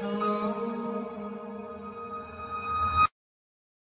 Hello.